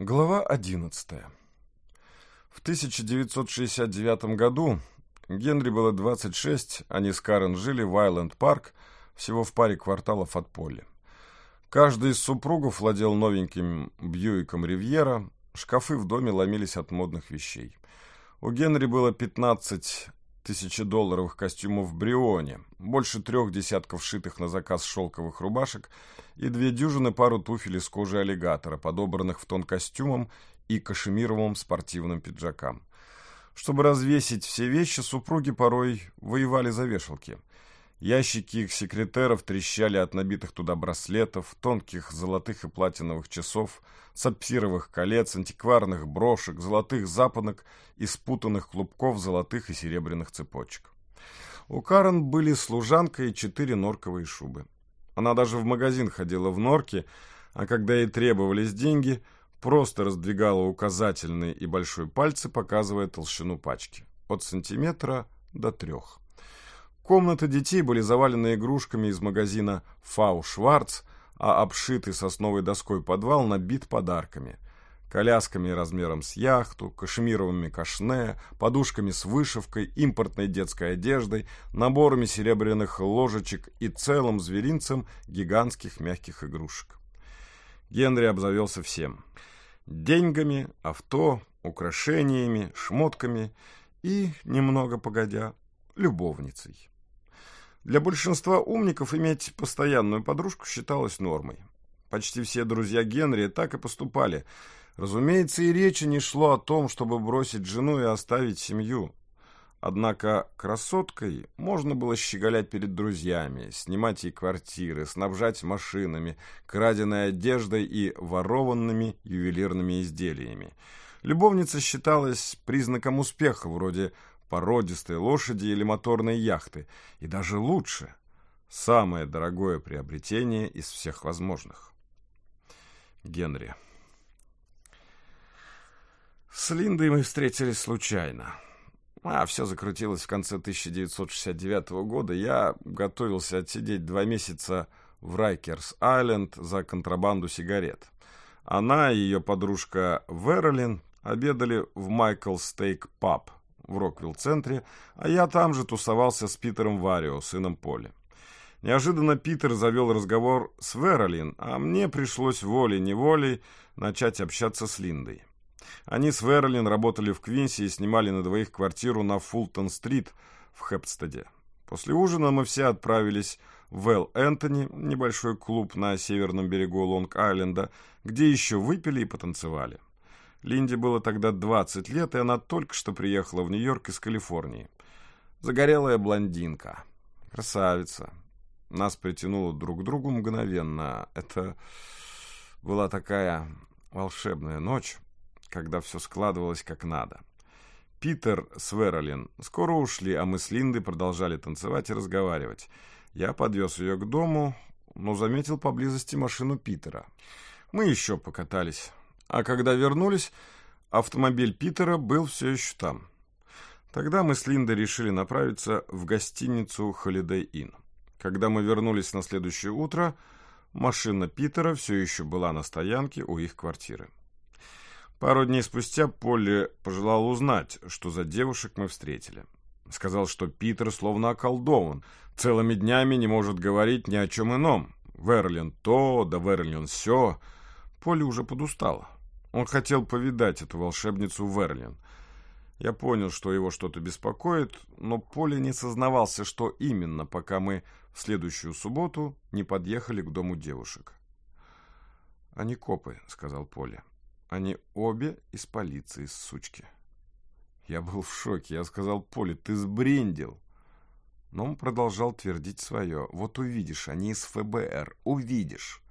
Глава 11. В 1969 году Генри было 26, они с Карен жили в Айленд-парк, всего в паре кварталов от Полли. Каждый из супругов владел новеньким Бьюиком Ривьера, шкафы в доме ломились от модных вещей. У Генри было 15 тысячедолларовых костюмов Брионе, больше трех десятков шитых на заказ шелковых рубашек и две дюжины пару туфель из кожи аллигатора, подобранных в тон костюмом и кашемировым спортивным пиджакам. Чтобы развесить все вещи, супруги порой воевали за вешалки. Ящики их секретеров трещали от набитых туда браслетов, тонких золотых и платиновых часов, сапфировых колец, антикварных брошек, золотых запонок и спутанных клубков золотых и серебряных цепочек. У Карен были служанка и четыре норковые шубы. Она даже в магазин ходила в норке, а когда ей требовались деньги, просто раздвигала указательные и большой пальцы, показывая толщину пачки. От сантиметра до трех. Комнаты детей были завалены игрушками из магазина «Фау Шварц», а обшитый сосновой доской подвал набит подарками. Колясками размером с яхту, кашемировыми кашне, подушками с вышивкой, импортной детской одеждой, наборами серебряных ложечек и целым зверинцем гигантских мягких игрушек. Генри обзавелся всем. Деньгами, авто, украшениями, шмотками и, немного погодя, любовницей. Для большинства умников иметь постоянную подружку считалось нормой. Почти все друзья Генри так и поступали. Разумеется, и речи не шло о том, чтобы бросить жену и оставить семью. Однако красоткой можно было щеголять перед друзьями, снимать ей квартиры, снабжать машинами, краденой одеждой и ворованными ювелирными изделиями. Любовница считалась признаком успеха, вроде породистой лошади или моторной яхты, и даже лучше – самое дорогое приобретение из всех возможных. Генри. С Линдой мы встретились случайно. А все закрутилось в конце 1969 года. Я готовился отсидеть два месяца в Райкерс-Айленд за контрабанду сигарет. Она и ее подружка Верлин обедали в Майкл Стейк Паб в Роквилл-центре, а я там же тусовался с Питером Варио, сыном Поли. Неожиданно Питер завел разговор с Веролин, а мне пришлось волей-неволей начать общаться с Линдой. Они с Веролин работали в Квинсе и снимали на двоих квартиру на Фултон-стрит в Хепстеде. После ужина мы все отправились в Эл Энтони, небольшой клуб на северном берегу Лонг-Айленда, где еще выпили и потанцевали. Линде было тогда 20 лет, и она только что приехала в Нью-Йорк из Калифорнии. Загорелая блондинка. Красавица. Нас притянуло друг к другу мгновенно. Это была такая волшебная ночь, когда все складывалось как надо. Питер с Веролин скоро ушли, а мы с Линдой продолжали танцевать и разговаривать. Я подвез ее к дому, но заметил поблизости машину Питера. Мы еще покатались. А когда вернулись, автомобиль Питера был все еще там. Тогда мы с Линдой решили направиться в гостиницу Holiday Inn. Когда мы вернулись на следующее утро, машина Питера все еще была на стоянке у их квартиры. Пару дней спустя Полли пожелал узнать, что за девушек мы встретили. Сказал, что Питер словно околдован, целыми днями не может говорить ни о чем ином. Верлин то, да Верлин все. Полли уже подустала. Он хотел повидать эту волшебницу Верлин. Я понял, что его что-то беспокоит, но Поля не сознавался, что именно, пока мы в следующую субботу не подъехали к дому девушек. «Они копы», — сказал Поля. «Они обе из полиции, сучки». Я был в шоке. Я сказал Поле, ты сбрендил. Но он продолжал твердить свое. «Вот увидишь, они из ФБР. Увидишь».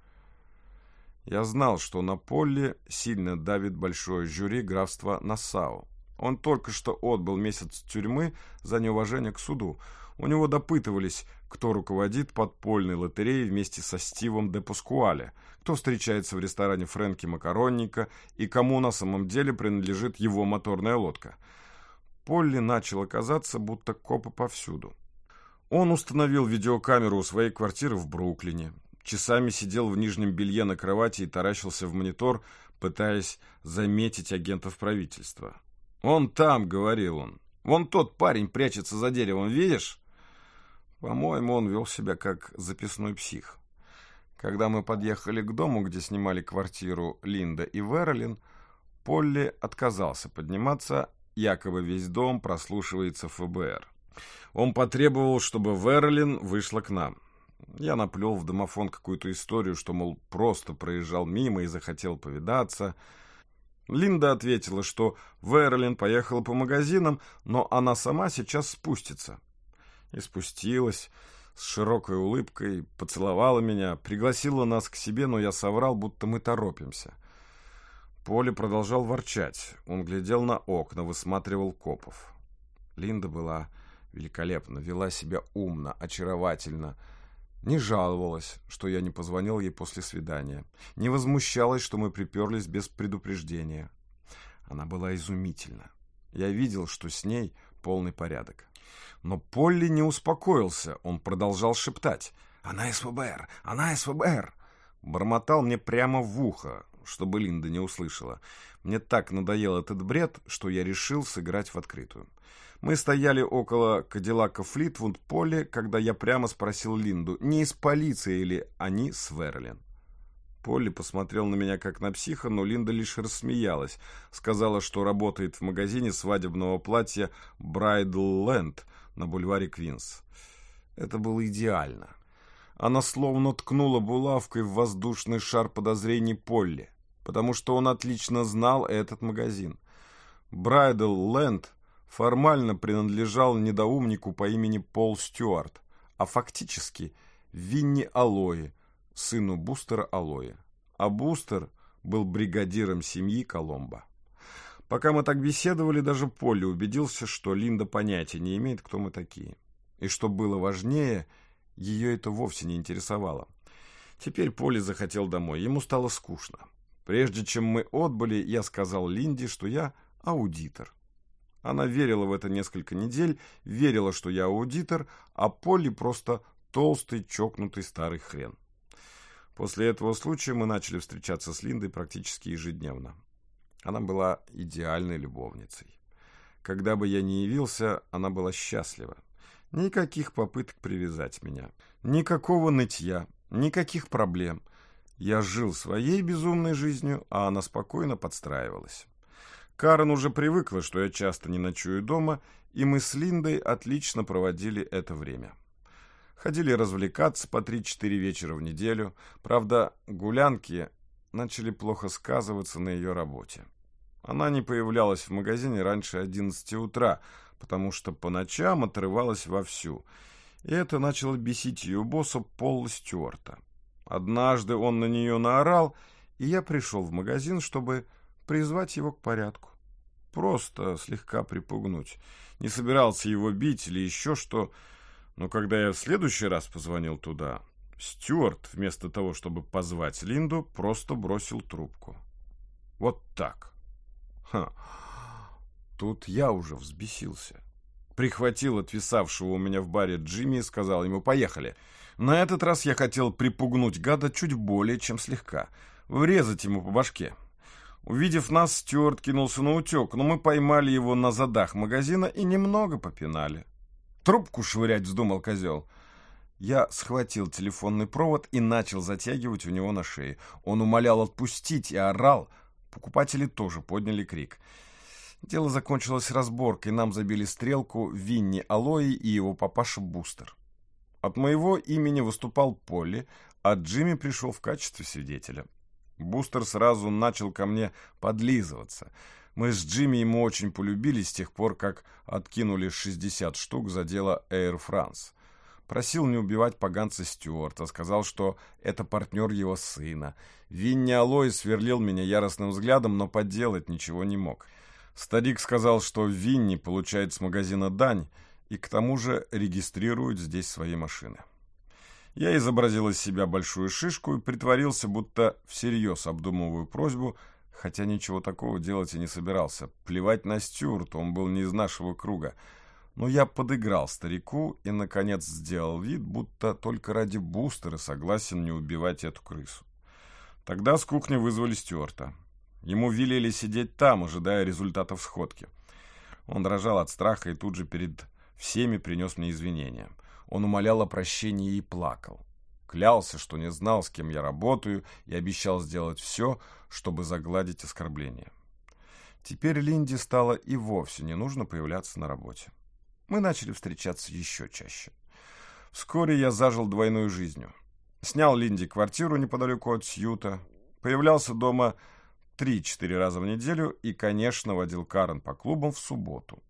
Я знал, что на Поле сильно давит большое жюри графства Нассау. Он только что отбыл месяц тюрьмы за неуважение к суду. У него допытывались, кто руководит подпольной лотереей вместе со Стивом де Пускуале, кто встречается в ресторане Фрэнки Макаронника и кому на самом деле принадлежит его моторная лодка. Полли начал казаться, будто копы повсюду. Он установил видеокамеру у своей квартиры в Бруклине, часами сидел в нижнем белье на кровати и таращился в монитор, пытаясь заметить агентов правительства. «Он там», — говорил он. «Вон тот парень прячется за деревом, видишь?» По-моему, он вел себя как записной псих. Когда мы подъехали к дому, где снимали квартиру Линда и Верлин, Полли отказался подниматься, якобы весь дом прослушивается ФБР. Он потребовал, чтобы Верлин вышла к нам. Я наплел в домофон какую-то историю, что, мол, просто проезжал мимо и захотел повидаться. Линда ответила, что Верлин поехала по магазинам, но она сама сейчас спустится. И спустилась с широкой улыбкой, поцеловала меня, пригласила нас к себе, но я соврал, будто мы торопимся. Поле продолжал ворчать. Он глядел на окна, высматривал копов. Линда была великолепна, вела себя умно, очаровательно, не жаловалась, что я не позвонил ей после свидания. Не возмущалась, что мы приперлись без предупреждения. Она была изумительна. Я видел, что с ней полный порядок. Но Полли не успокоился. Он продолжал шептать. «Она ФБР! Она ФБР!» Бормотал мне прямо в ухо, чтобы Линда не услышала. Мне так надоел этот бред, что я решил сыграть в открытую. Мы стояли около Кадиллака Флитвуд поле, когда я прямо спросил Линду, не из полиции ли они с Верлин. Полли посмотрел на меня как на психа, но Линда лишь рассмеялась. Сказала, что работает в магазине свадебного платья Bridal Land на бульваре Квинс. Это было идеально. Она словно ткнула булавкой в воздушный шар подозрений Полли, потому что он отлично знал этот магазин. Bridal Land формально принадлежал недоумнику по имени Пол Стюарт, а фактически Винни Алои, сыну Бустера Алои. А Бустер был бригадиром семьи Коломбо. Пока мы так беседовали, даже Полли убедился, что Линда понятия не имеет, кто мы такие. И что было важнее, ее это вовсе не интересовало. Теперь Полли захотел домой, ему стало скучно. Прежде чем мы отбыли, я сказал Линде, что я аудитор. Она верила в это несколько недель, верила, что я аудитор, а Полли просто толстый, чокнутый старый хрен. После этого случая мы начали встречаться с Линдой практически ежедневно. Она была идеальной любовницей. Когда бы я не явился, она была счастлива. Никаких попыток привязать меня. Никакого нытья, никаких проблем. Я жил своей безумной жизнью, а она спокойно подстраивалась. Карен уже привыкла, что я часто не ночую дома, и мы с Линдой отлично проводили это время. Ходили развлекаться по 3-4 вечера в неделю. Правда, гулянки начали плохо сказываться на ее работе. Она не появлялась в магазине раньше 11 утра, потому что по ночам отрывалась вовсю. И это начало бесить ее босса Пола Стюарта. Однажды он на нее наорал, и я пришел в магазин, чтобы призвать его к порядку. Просто слегка припугнуть. Не собирался его бить или еще что. Но когда я в следующий раз позвонил туда, Стюарт, вместо того, чтобы позвать Линду, просто бросил трубку. Вот так. Ха. Тут я уже взбесился. Прихватил отвисавшего у меня в баре Джимми и сказал ему «Поехали». На этот раз я хотел припугнуть гада чуть более, чем слегка. Врезать ему по башке. Увидев нас, Стюарт кинулся на утек, но мы поймали его на задах магазина и немного попинали. Трубку швырять вздумал козел. Я схватил телефонный провод и начал затягивать у него на шее. Он умолял отпустить и орал. Покупатели тоже подняли крик. Дело закончилось разборкой. Нам забили стрелку Винни Алои и его папаша Бустер. От моего имени выступал Полли, а Джимми пришел в качестве свидетеля. Бустер сразу начал ко мне подлизываться. Мы с Джимми ему очень полюбились с тех пор, как откинули 60 штук за дело Air France. Просил не убивать поганца Стюарта, сказал, что это партнер его сына. Винни Алой сверлил меня яростным взглядом, но поделать ничего не мог. Старик сказал, что Винни получает с магазина дань и к тому же регистрирует здесь свои машины. Я изобразил из себя большую шишку и притворился, будто всерьез обдумываю просьбу, хотя ничего такого делать и не собирался. Плевать на Стюарт, он был не из нашего круга. Но я подыграл старику и, наконец, сделал вид, будто только ради бустера согласен не убивать эту крысу. Тогда с кухни вызвали Стюарта. Ему велели сидеть там, ожидая результатов сходки. Он дрожал от страха и тут же перед всеми принес мне извинения. Он умолял о прощении и плакал. Клялся, что не знал, с кем я работаю, и обещал сделать все, чтобы загладить оскорбление. Теперь Линде стало и вовсе не нужно появляться на работе. Мы начали встречаться еще чаще. Вскоре я зажил двойной жизнью. Снял Линде квартиру неподалеку от Сьюта, появлялся дома три-четыре раза в неделю и, конечно, водил Карен по клубам в субботу.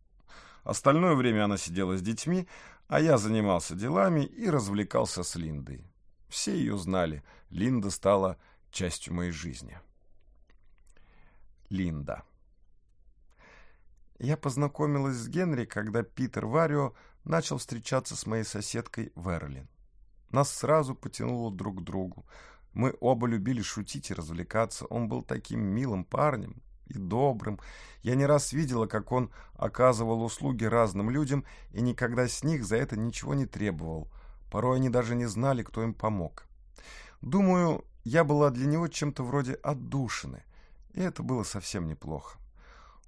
Остальное время она сидела с детьми, а я занимался делами и развлекался с Линдой. Все ее знали. Линда стала частью моей жизни. Линда. Я познакомилась с Генри, когда Питер Варио начал встречаться с моей соседкой Верлин. Нас сразу потянуло друг к другу. Мы оба любили шутить и развлекаться. Он был таким милым парнем и добрым. Я не раз видела, как он оказывал услуги разным людям и никогда с них за это ничего не требовал. Порой они даже не знали, кто им помог. Думаю, я была для него чем-то вроде отдушины, и это было совсем неплохо.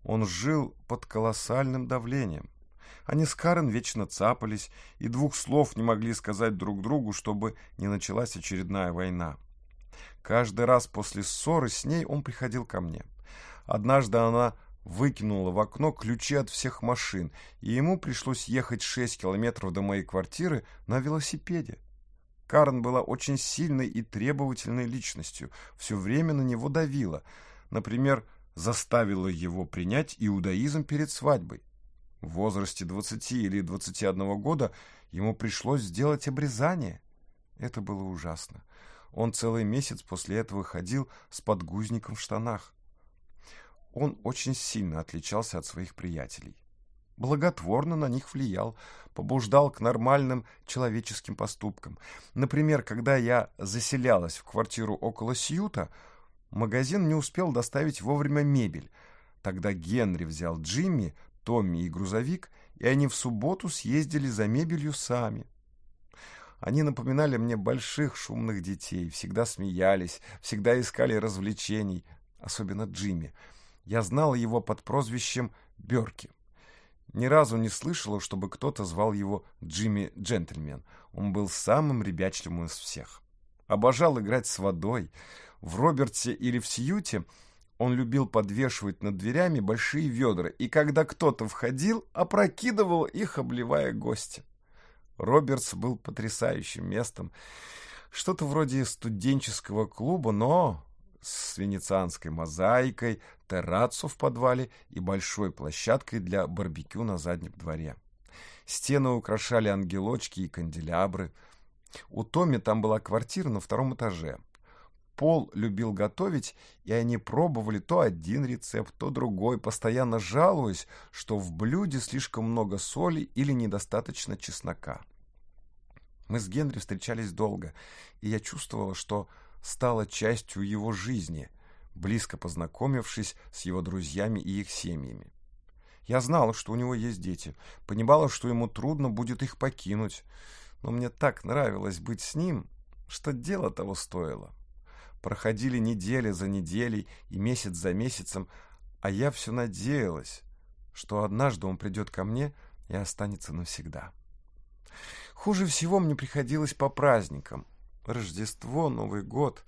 Он жил под колоссальным давлением. Они с Карен вечно цапались и двух слов не могли сказать друг другу, чтобы не началась очередная война. Каждый раз после ссоры с ней он приходил ко мне. Однажды она выкинула в окно ключи от всех машин, и ему пришлось ехать 6 километров до моей квартиры на велосипеде. Карен была очень сильной и требовательной личностью, все время на него давила. Например, заставила его принять иудаизм перед свадьбой. В возрасте 20 или 21 года ему пришлось сделать обрезание. Это было ужасно. Он целый месяц после этого ходил с подгузником в штанах. Он очень сильно отличался от своих приятелей. Благотворно на них влиял, побуждал к нормальным человеческим поступкам. Например, когда я заселялась в квартиру около Сьюта, магазин не успел доставить вовремя мебель. Тогда Генри взял Джимми, Томми и грузовик, и они в субботу съездили за мебелью сами. Они напоминали мне больших шумных детей, всегда смеялись, всегда искали развлечений, особенно Джимми. Я знала его под прозвищем Берки. Ни разу не слышала, чтобы кто-то звал его Джимми Джентльмен. Он был самым ребячливым из всех. Обожал играть с водой. В Роберте или в Сьюте он любил подвешивать над дверями большие ведра, и когда кто-то входил, опрокидывал их, обливая гостя. Робертс был потрясающим местом. Что-то вроде студенческого клуба, но с венецианской мозаикой, террацу в подвале и большой площадкой для барбекю на заднем дворе. Стены украшали ангелочки и канделябры. У Томми там была квартира на втором этаже. Пол любил готовить, и они пробовали то один рецепт, то другой, постоянно жалуясь, что в блюде слишком много соли или недостаточно чеснока. Мы с Генри встречались долго, и я чувствовала, что стала частью его жизни, близко познакомившись с его друзьями и их семьями. Я знала, что у него есть дети, понимала, что ему трудно будет их покинуть, но мне так нравилось быть с ним, что дело того стоило. Проходили недели за неделей и месяц за месяцем, а я все надеялась, что однажды он придет ко мне и останется навсегда. Хуже всего мне приходилось по праздникам. Рождество, Новый год.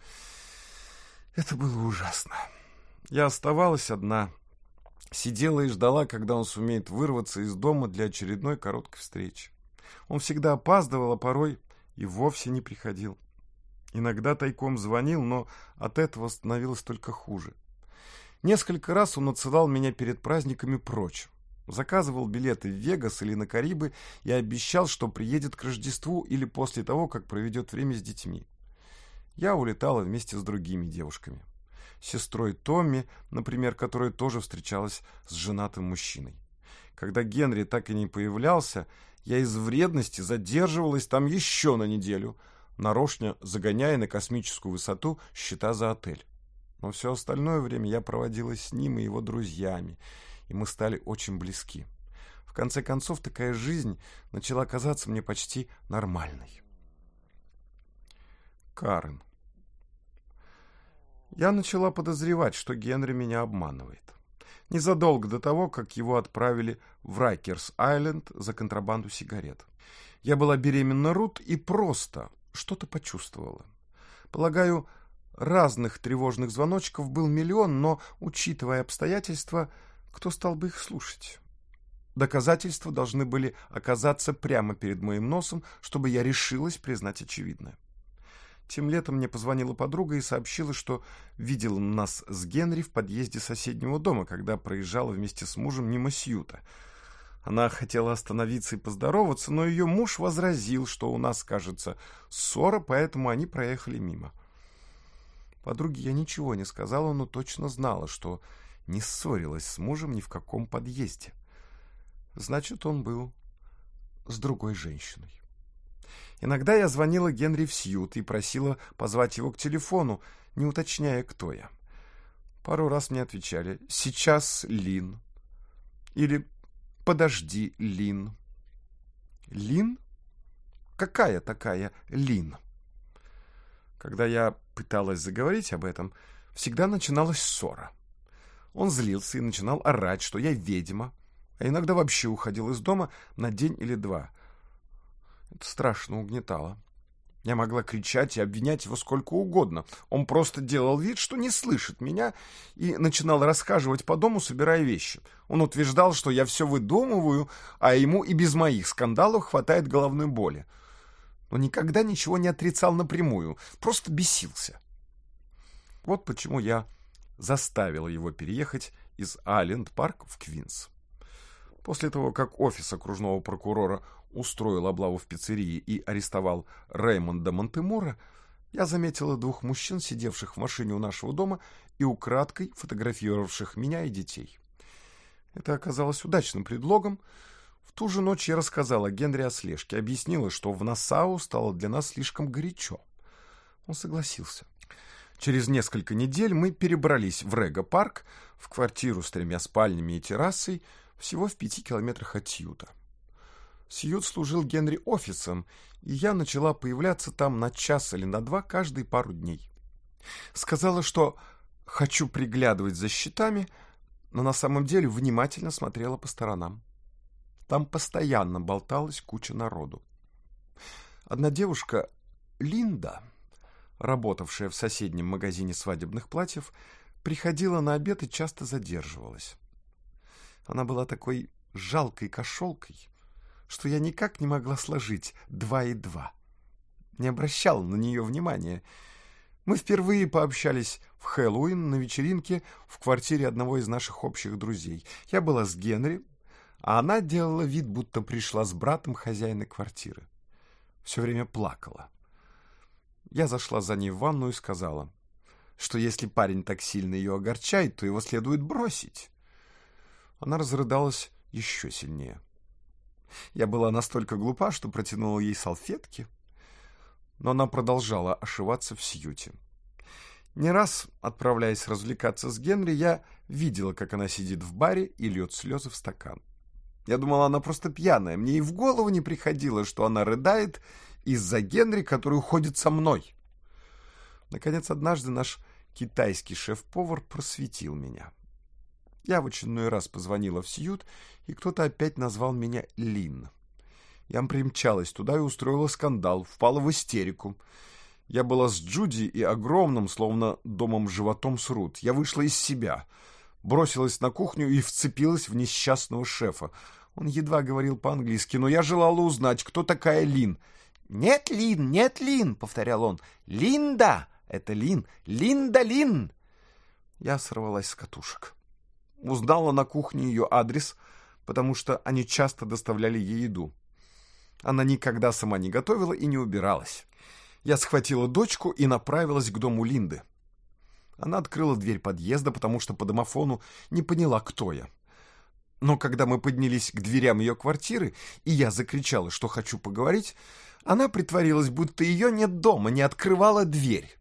Это было ужасно. Я оставалась одна, сидела и ждала, когда он сумеет вырваться из дома для очередной короткой встречи. Он всегда опаздывал, а порой и вовсе не приходил. Иногда тайком звонил, но от этого становилось только хуже. Несколько раз он отсылал меня перед праздниками прочь. Заказывал билеты в Вегас или на Карибы и обещал, что приедет к Рождеству или после того, как проведет время с детьми. Я улетала вместе с другими девушками. Сестрой Томми, например, которая тоже встречалась с женатым мужчиной. Когда Генри так и не появлялся, я из вредности задерживалась там еще на неделю, нарочно загоняя на космическую высоту счета за отель. Но все остальное время я проводила с ним и его друзьями, и мы стали очень близки. В конце концов, такая жизнь начала казаться мне почти нормальной. Карен. Я начала подозревать, что Генри меня обманывает. Незадолго до того, как его отправили в Райкерс-Айленд за контрабанду сигарет. Я была беременна Рут и просто что-то почувствовала. Полагаю, разных тревожных звоночков был миллион, но, учитывая обстоятельства, кто стал бы их слушать? Доказательства должны были оказаться прямо перед моим носом, чтобы я решилась признать очевидное. Тем летом мне позвонила подруга и сообщила, что видела нас с Генри в подъезде соседнего дома, когда проезжала вместе с мужем мимо Сьюта. Она хотела остановиться и поздороваться, но ее муж возразил, что у нас, кажется, ссора, поэтому они проехали мимо. Подруге я ничего не сказала, но точно знала, что не ссорилась с мужем ни в каком подъезде. Значит, он был с другой женщиной. Иногда я звонила Генри в Сьют и просила позвать его к телефону, не уточняя, кто я. Пару раз мне отвечали «Сейчас Лин» или «Подожди, Лин». Лин? Какая такая Лин? Когда я пыталась заговорить об этом, всегда начиналась ссора. Он злился и начинал орать, что я ведьма, а иногда вообще уходил из дома на день или два — это страшно угнетало. Я могла кричать и обвинять его сколько угодно. Он просто делал вид, что не слышит меня, и начинал расхаживать по дому, собирая вещи. Он утверждал, что я все выдумываю, а ему и без моих скандалов хватает головной боли. Но никогда ничего не отрицал напрямую, просто бесился. Вот почему я заставила его переехать из Айленд-парк в Квинс. После того, как офис окружного прокурора устроил облаву в пиццерии и арестовал Реймонда Монтемора, я заметила двух мужчин, сидевших в машине у нашего дома и украдкой фотографировавших меня и детей. Это оказалось удачным предлогом. В ту же ночь я рассказала Генри о слежке, объяснила, что в Нассау стало для нас слишком горячо. Он согласился. Через несколько недель мы перебрались в Рега-парк, в квартиру с тремя спальнями и террасой, всего в пяти километрах от Сьюта. Сьют служил Генри офисом, и я начала появляться там на час или на два каждые пару дней. Сказала, что хочу приглядывать за счетами, но на самом деле внимательно смотрела по сторонам. Там постоянно болталась куча народу. Одна девушка, Линда, работавшая в соседнем магазине свадебных платьев, приходила на обед и часто задерживалась. Она была такой жалкой кошелкой, что я никак не могла сложить два и два. Не обращал на нее внимания. Мы впервые пообщались в Хэллоуин на вечеринке в квартире одного из наших общих друзей. Я была с Генри, а она делала вид, будто пришла с братом хозяина квартиры. Все время плакала. Я зашла за ней в ванну и сказала, что если парень так сильно ее огорчает, то его следует бросить. Она разрыдалась еще сильнее. Я была настолько глупа, что протянула ей салфетки, но она продолжала ошиваться в сьюте. Не раз, отправляясь развлекаться с Генри, я видела, как она сидит в баре и льет слезы в стакан. Я думала, она просто пьяная. Мне и в голову не приходило, что она рыдает из-за Генри, который уходит со мной. Наконец, однажды наш китайский шеф-повар просветил меня. Я в очередной раз позвонила в Сьют, и кто-то опять назвал меня Лин. Я примчалась туда и устроила скандал, впала в истерику. Я была с Джуди и огромным, словно домом животом с Рут. Я вышла из себя, бросилась на кухню и вцепилась в несчастного шефа. Он едва говорил по-английски, но я желала узнать, кто такая Лин. «Нет, Лин, нет, Лин!» — повторял он. «Линда! Это Лин! Линда Лин!» Я сорвалась с катушек. Узнала на кухне ее адрес, потому что они часто доставляли ей еду. Она никогда сама не готовила и не убиралась. Я схватила дочку и направилась к дому Линды. Она открыла дверь подъезда, потому что по домофону не поняла, кто я. Но когда мы поднялись к дверям ее квартиры, и я закричала, что хочу поговорить, она притворилась, будто ее нет дома, не открывала дверь.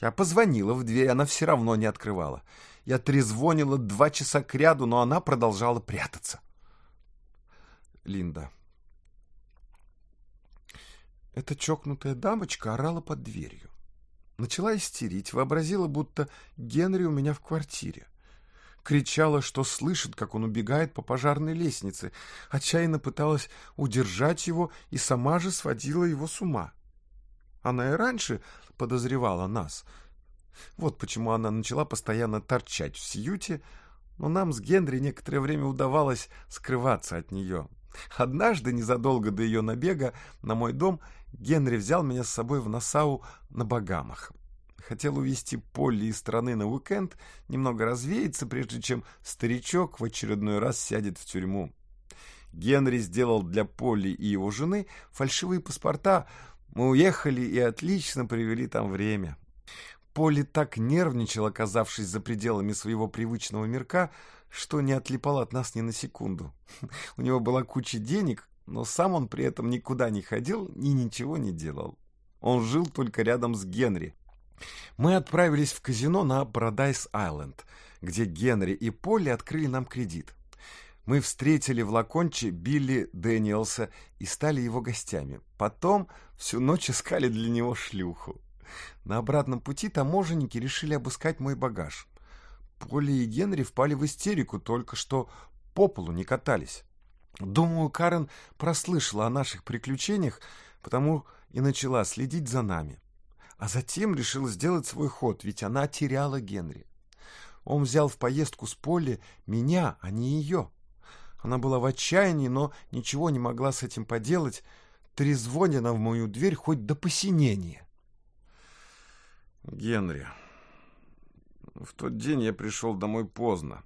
Я позвонила в дверь, она все равно не открывала. Я трезвонила два часа кряду, но она продолжала прятаться. Линда. Эта чокнутая дамочка орала под дверью. Начала истерить, вообразила, будто Генри у меня в квартире. Кричала, что слышит, как он убегает по пожарной лестнице, отчаянно пыталась удержать его и сама же сводила его с ума. Она и раньше подозревала нас. Вот почему она начала постоянно торчать в Сьюте, но нам с Генри некоторое время удавалось скрываться от нее. Однажды, незадолго до ее набега на мой дом, Генри взял меня с собой в Насау на Багамах. Хотел увезти Полли из страны на уикенд, немного развеяться, прежде чем старичок в очередной раз сядет в тюрьму. Генри сделал для Полли и его жены фальшивые паспорта. Мы уехали и отлично провели там время. Полли так нервничал, оказавшись за пределами своего привычного мирка, что не отлипал от нас ни на секунду. У него была куча денег, но сам он при этом никуда не ходил и ничего не делал. Он жил только рядом с Генри. Мы отправились в казино на Парадайз-Айленд, где Генри и Полли открыли нам кредит. Мы встретили в Лаконче Билли Дэниелса и стали его гостями. Потом всю ночь искали для него шлюху. На обратном пути таможенники решили обыскать мой багаж. Полли и Генри впали в истерику, только что по полу не катались. Думаю, Карен прослышала о наших приключениях, потому и начала следить за нами. А затем решила сделать свой ход, ведь она теряла Генри. Он взял в поездку с Полли меня, а не ее. Она была в отчаянии, но ничего не могла с этим поделать, трезвоня в мою дверь хоть до посинения. Генри, в тот день я пришел домой поздно.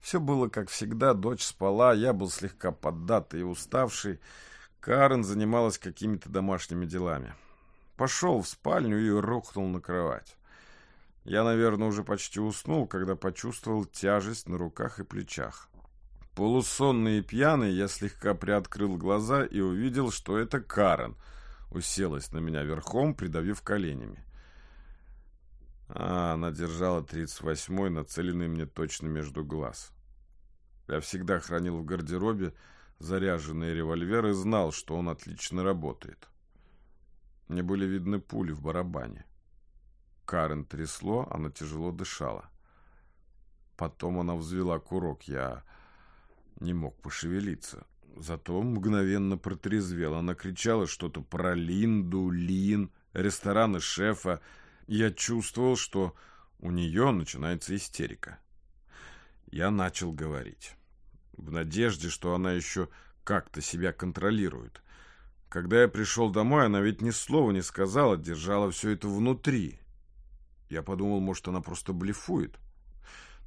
Все было как всегда, дочь спала, я был слегка поддатый и уставший. Карен занималась какими-то домашними делами. Пошел в спальню и рухнул на кровать. Я, наверное, уже почти уснул, когда почувствовал тяжесть на руках и плечах. Полусонный и пьяный, я слегка приоткрыл глаза и увидел, что это Карен уселась на меня верхом, придавив коленями. А, она держала 38-й, нацеленный мне точно между глаз. Я всегда хранил в гардеробе заряженный револьвер и знал, что он отлично работает. Мне были видны пули в барабане. Карен трясло, она тяжело дышала. Потом она взвела курок, я не мог пошевелиться. Зато мгновенно протрезвела. Она кричала что-то про Линду, Лин, рестораны шефа, я чувствовал, что у нее начинается истерика. Я начал говорить. В надежде, что она еще как-то себя контролирует. Когда я пришел домой, она ведь ни слова не сказала, держала все это внутри. Я подумал, может, она просто блефует.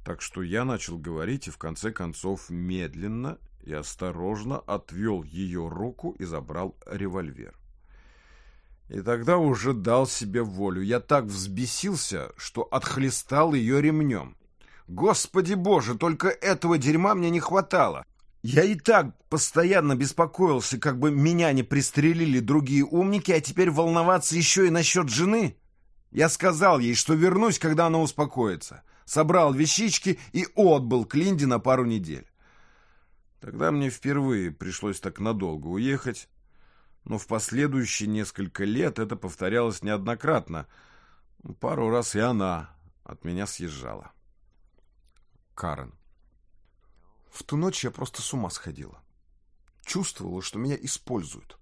Так что я начал говорить и в конце концов медленно и осторожно отвел ее руку и забрал револьвер. И тогда уже дал себе волю. Я так взбесился, что отхлестал ее ремнем. Господи боже, только этого дерьма мне не хватало. Я и так постоянно беспокоился, как бы меня не пристрелили другие умники, а теперь волноваться еще и насчет жены. Я сказал ей, что вернусь, когда она успокоится. Собрал вещички и отбыл к Линде на пару недель. Тогда мне впервые пришлось так надолго уехать, но в последующие несколько лет это повторялось неоднократно. Пару раз и она от меня съезжала. Карен. В ту ночь я просто с ума сходила. Чувствовала, что меня используют.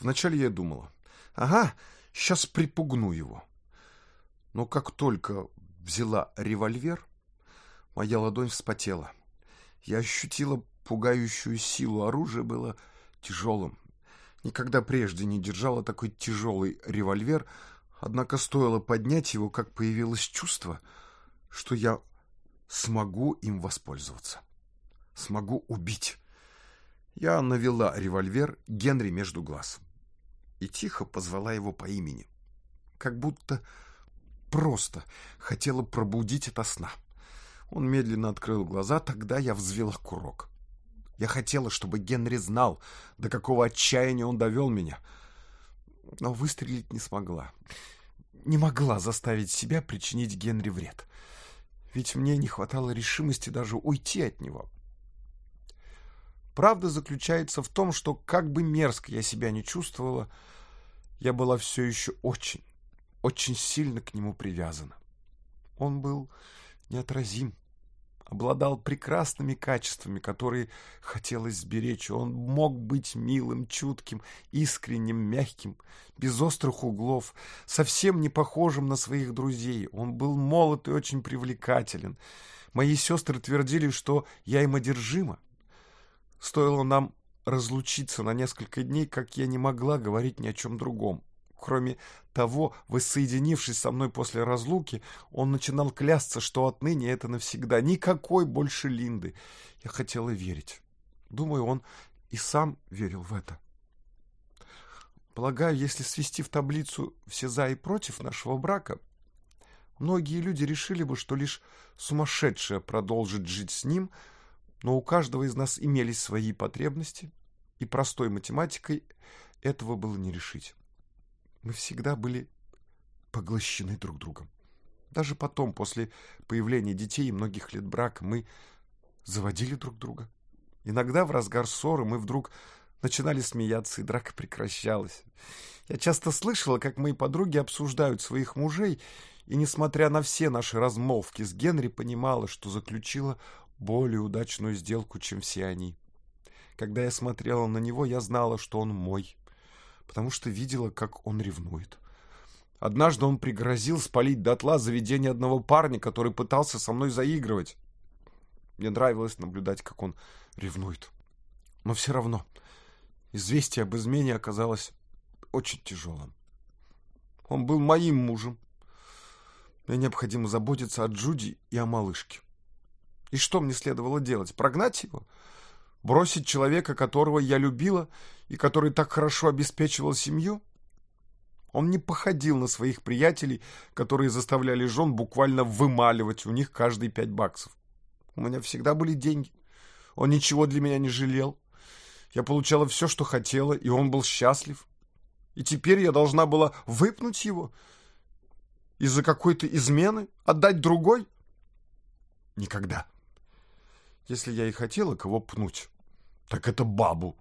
Вначале я думала, ага, сейчас припугну его. Но как только взяла револьвер, моя ладонь вспотела. Я ощутила пугающую силу. Оружие было тяжелым, Никогда прежде не держала такой тяжелый револьвер, однако стоило поднять его, как появилось чувство, что я смогу им воспользоваться. Смогу убить. Я навела револьвер Генри между глаз и тихо позвала его по имени, как будто просто хотела пробудить ото сна. Он медленно открыл глаза, тогда я взвела курок. Я хотела, чтобы Генри знал, до какого отчаяния он довел меня. Но выстрелить не смогла. Не могла заставить себя причинить Генри вред. Ведь мне не хватало решимости даже уйти от него. Правда заключается в том, что как бы мерзко я себя не чувствовала, я была все еще очень, очень сильно к нему привязана. Он был неотразим, обладал прекрасными качествами, которые хотелось сберечь. Он мог быть милым, чутким, искренним, мягким, без острых углов, совсем не похожим на своих друзей. Он был молод и очень привлекателен. Мои сестры твердили, что я им одержима. Стоило нам разлучиться на несколько дней, как я не могла говорить ни о чем другом. Кроме того, воссоединившись со мной после разлуки, он начинал клясться, что отныне это навсегда. Никакой больше Линды. Я хотела верить. Думаю, он и сам верил в это. Полагаю, если свести в таблицу все «за» и «против» нашего брака, многие люди решили бы, что лишь сумасшедшая продолжит жить с ним, но у каждого из нас имелись свои потребности, и простой математикой этого было не решить. Мы всегда были поглощены друг другом. Даже потом, после появления детей и многих лет брака, мы заводили друг друга. Иногда в разгар ссоры мы вдруг начинали смеяться, и драка прекращалась. Я часто слышала, как мои подруги обсуждают своих мужей, и, несмотря на все наши размолвки с Генри, понимала, что заключила более удачную сделку, чем все они. Когда я смотрела на него, я знала, что он мой потому что видела, как он ревнует. Однажды он пригрозил спалить дотла заведение одного парня, который пытался со мной заигрывать. Мне нравилось наблюдать, как он ревнует. Но все равно известие об измене оказалось очень тяжелым. Он был моим мужем. Мне необходимо заботиться о Джуди и о малышке. И что мне следовало делать? Прогнать его? — Бросить человека, которого я любила и который так хорошо обеспечивал семью? Он не походил на своих приятелей, которые заставляли жен буквально вымаливать у них каждые пять баксов. У меня всегда были деньги. Он ничего для меня не жалел. Я получала все, что хотела, и он был счастлив. И теперь я должна была выпнуть его из-за какой-то измены, отдать другой? Никогда. Если я и хотела кого пнуть, так это бабу,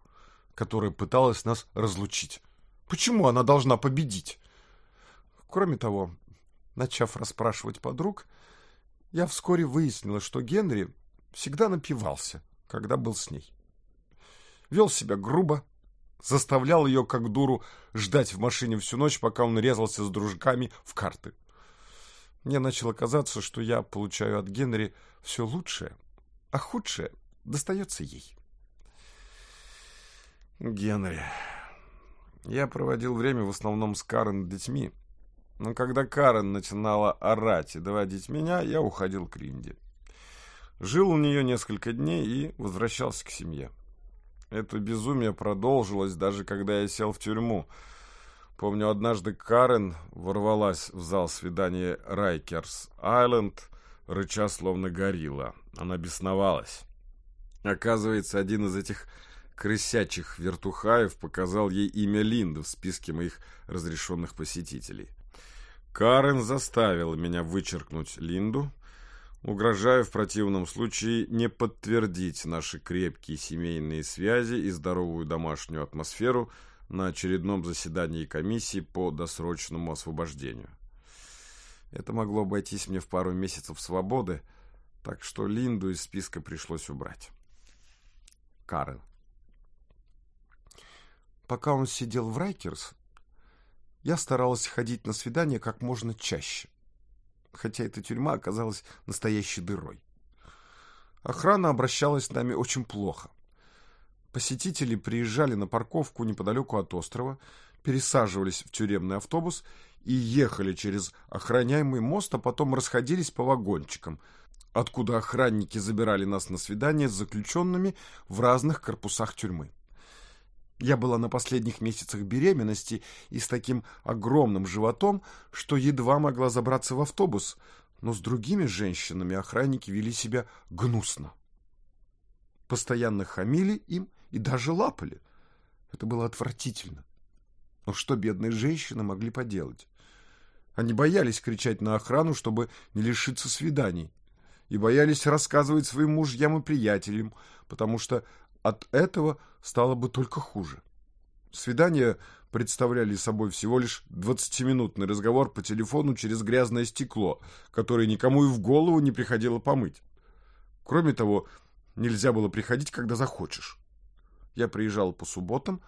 которая пыталась нас разлучить. Почему она должна победить? Кроме того, начав расспрашивать подруг, я вскоре выяснила, что Генри всегда напивался, когда был с ней. Вел себя грубо, заставлял ее, как дуру, ждать в машине всю ночь, пока он резался с дружками в карты. Мне начало казаться, что я получаю от Генри все лучшее, а худшее достается ей. Генри. Я проводил время в основном с Карен детьми. Но когда Карен начинала орать и доводить меня, я уходил к Ринде. Жил у нее несколько дней и возвращался к семье. Это безумие продолжилось, даже когда я сел в тюрьму. Помню, однажды Карен ворвалась в зал свидания Райкерс-Айленд, рыча словно горилла. Она бесновалась. Оказывается, один из этих крысячих вертухаев показал ей имя Линды в списке моих разрешенных посетителей. Карен заставила меня вычеркнуть Линду, угрожая в противном случае не подтвердить наши крепкие семейные связи и здоровую домашнюю атмосферу на очередном заседании комиссии по досрочному освобождению. Это могло обойтись мне в пару месяцев свободы, так что Линду из списка пришлось убрать. Карен. Пока он сидел в Райкерс, я старалась ходить на свидания как можно чаще, хотя эта тюрьма оказалась настоящей дырой. Охрана обращалась с нами очень плохо. Посетители приезжали на парковку неподалеку от острова, пересаживались в тюремный автобус и ехали через охраняемый мост, а потом расходились по вагончикам, откуда охранники забирали нас на свидание с заключенными в разных корпусах тюрьмы. Я была на последних месяцах беременности и с таким огромным животом, что едва могла забраться в автобус, но с другими женщинами охранники вели себя гнусно. Постоянно хамили им и даже лапали. Это было отвратительно. Но что бедные женщины могли поделать? Они боялись кричать на охрану, чтобы не лишиться свиданий, и боялись рассказывать своим мужьям и приятелям, потому что от этого стало бы только хуже. Свидания представляли собой всего лишь двадцатиминутный разговор по телефону через грязное стекло, которое никому и в голову не приходило помыть. Кроме того, нельзя было приходить, когда захочешь. Я приезжал по субботам,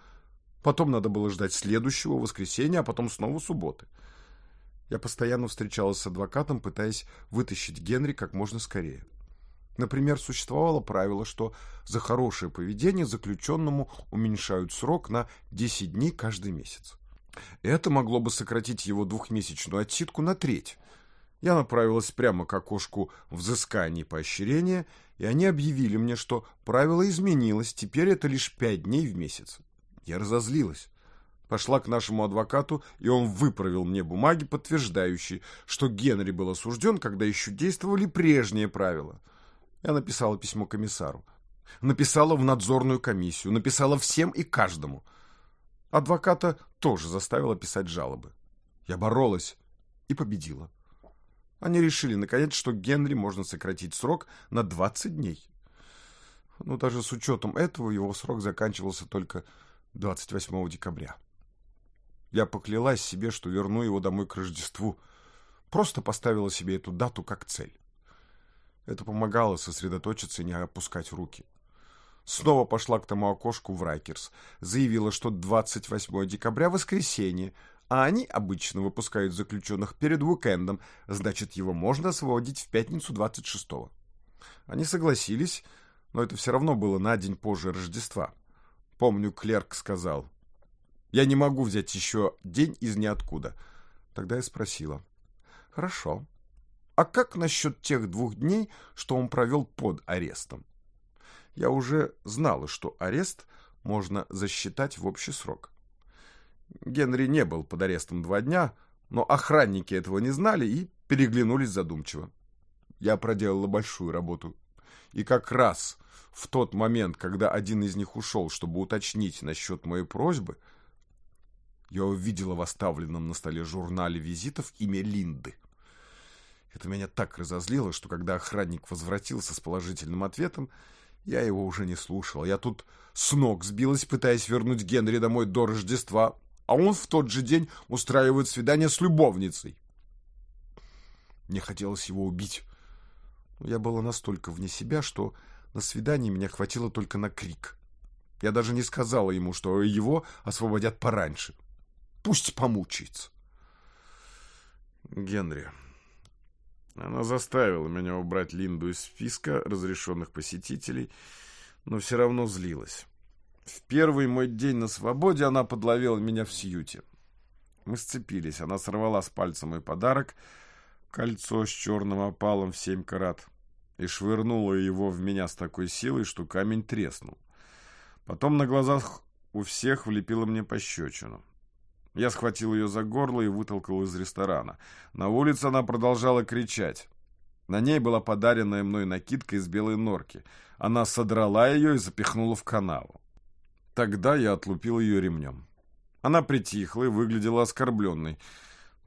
потом надо было ждать следующего воскресенья, а потом снова субботы. Я постоянно встречалась с адвокатом, пытаясь вытащить Генри как можно скорее. Например, существовало правило, что за хорошее поведение заключенному уменьшают срок на 10 дней каждый месяц. Это могло бы сократить его двухмесячную отсидку на треть. Я направилась прямо к окошку взыскания и поощрения, и они объявили мне, что правило изменилось, теперь это лишь пять дней в месяц. Я разозлилась. Пошла к нашему адвокату, и он выправил мне бумаги, подтверждающие, что Генри был осужден, когда еще действовали прежние правила – я написала письмо комиссару. Написала в надзорную комиссию. Написала всем и каждому. Адвоката тоже заставила писать жалобы. Я боролась и победила. Они решили, наконец, что Генри можно сократить срок на 20 дней. Но даже с учетом этого его срок заканчивался только 28 декабря. Я поклялась себе, что верну его домой к Рождеству. Просто поставила себе эту дату как цель. Это помогало сосредоточиться и не опускать руки. Снова пошла к тому окошку в Райкерс. Заявила, что 28 декабря – воскресенье, а они обычно выпускают заключенных перед уикендом, значит, его можно освободить в пятницу 26-го. Они согласились, но это все равно было на день позже Рождества. Помню, клерк сказал, «Я не могу взять еще день из ниоткуда». Тогда я спросила, «Хорошо, а как насчет тех двух дней, что он провел под арестом? Я уже знала, что арест можно засчитать в общий срок. Генри не был под арестом два дня, но охранники этого не знали и переглянулись задумчиво. Я проделала большую работу. И как раз в тот момент, когда один из них ушел, чтобы уточнить насчет моей просьбы, я увидела в оставленном на столе журнале визитов имя Линды. Это меня так разозлило, что когда охранник возвратился с положительным ответом, я его уже не слушал. Я тут с ног сбилась, пытаясь вернуть Генри домой до Рождества, а он в тот же день устраивает свидание с любовницей. Мне хотелось его убить. Но я была настолько вне себя, что на свидании меня хватило только на крик. Я даже не сказала ему, что его освободят пораньше. Пусть помучается. Генри, она заставила меня убрать Линду из списка разрешенных посетителей, но все равно злилась. В первый мой день на свободе она подловила меня в сьюте. Мы сцепились, она сорвала с пальца мой подарок, кольцо с черным опалом в семь карат, и швырнула его в меня с такой силой, что камень треснул. Потом на глазах у всех влепила мне пощечину. Я схватил ее за горло и вытолкал из ресторана. На улице она продолжала кричать. На ней была подаренная мной накидка из белой норки. Она содрала ее и запихнула в канаву. Тогда я отлупил ее ремнем. Она притихла и выглядела оскорбленной.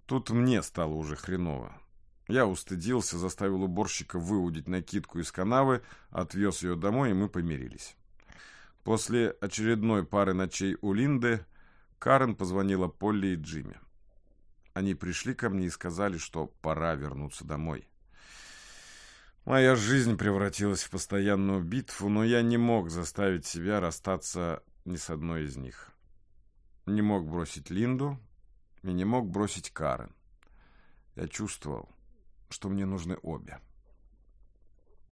Тут мне стало уже хреново. Я устыдился, заставил уборщика выудить накидку из канавы, отвез ее домой, и мы помирились. После очередной пары ночей у Линды Карен позвонила Полли и Джимми. Они пришли ко мне и сказали, что пора вернуться домой. Моя жизнь превратилась в постоянную битву, но я не мог заставить себя расстаться ни с одной из них. Не мог бросить Линду и не мог бросить Карен. Я чувствовал, что мне нужны обе.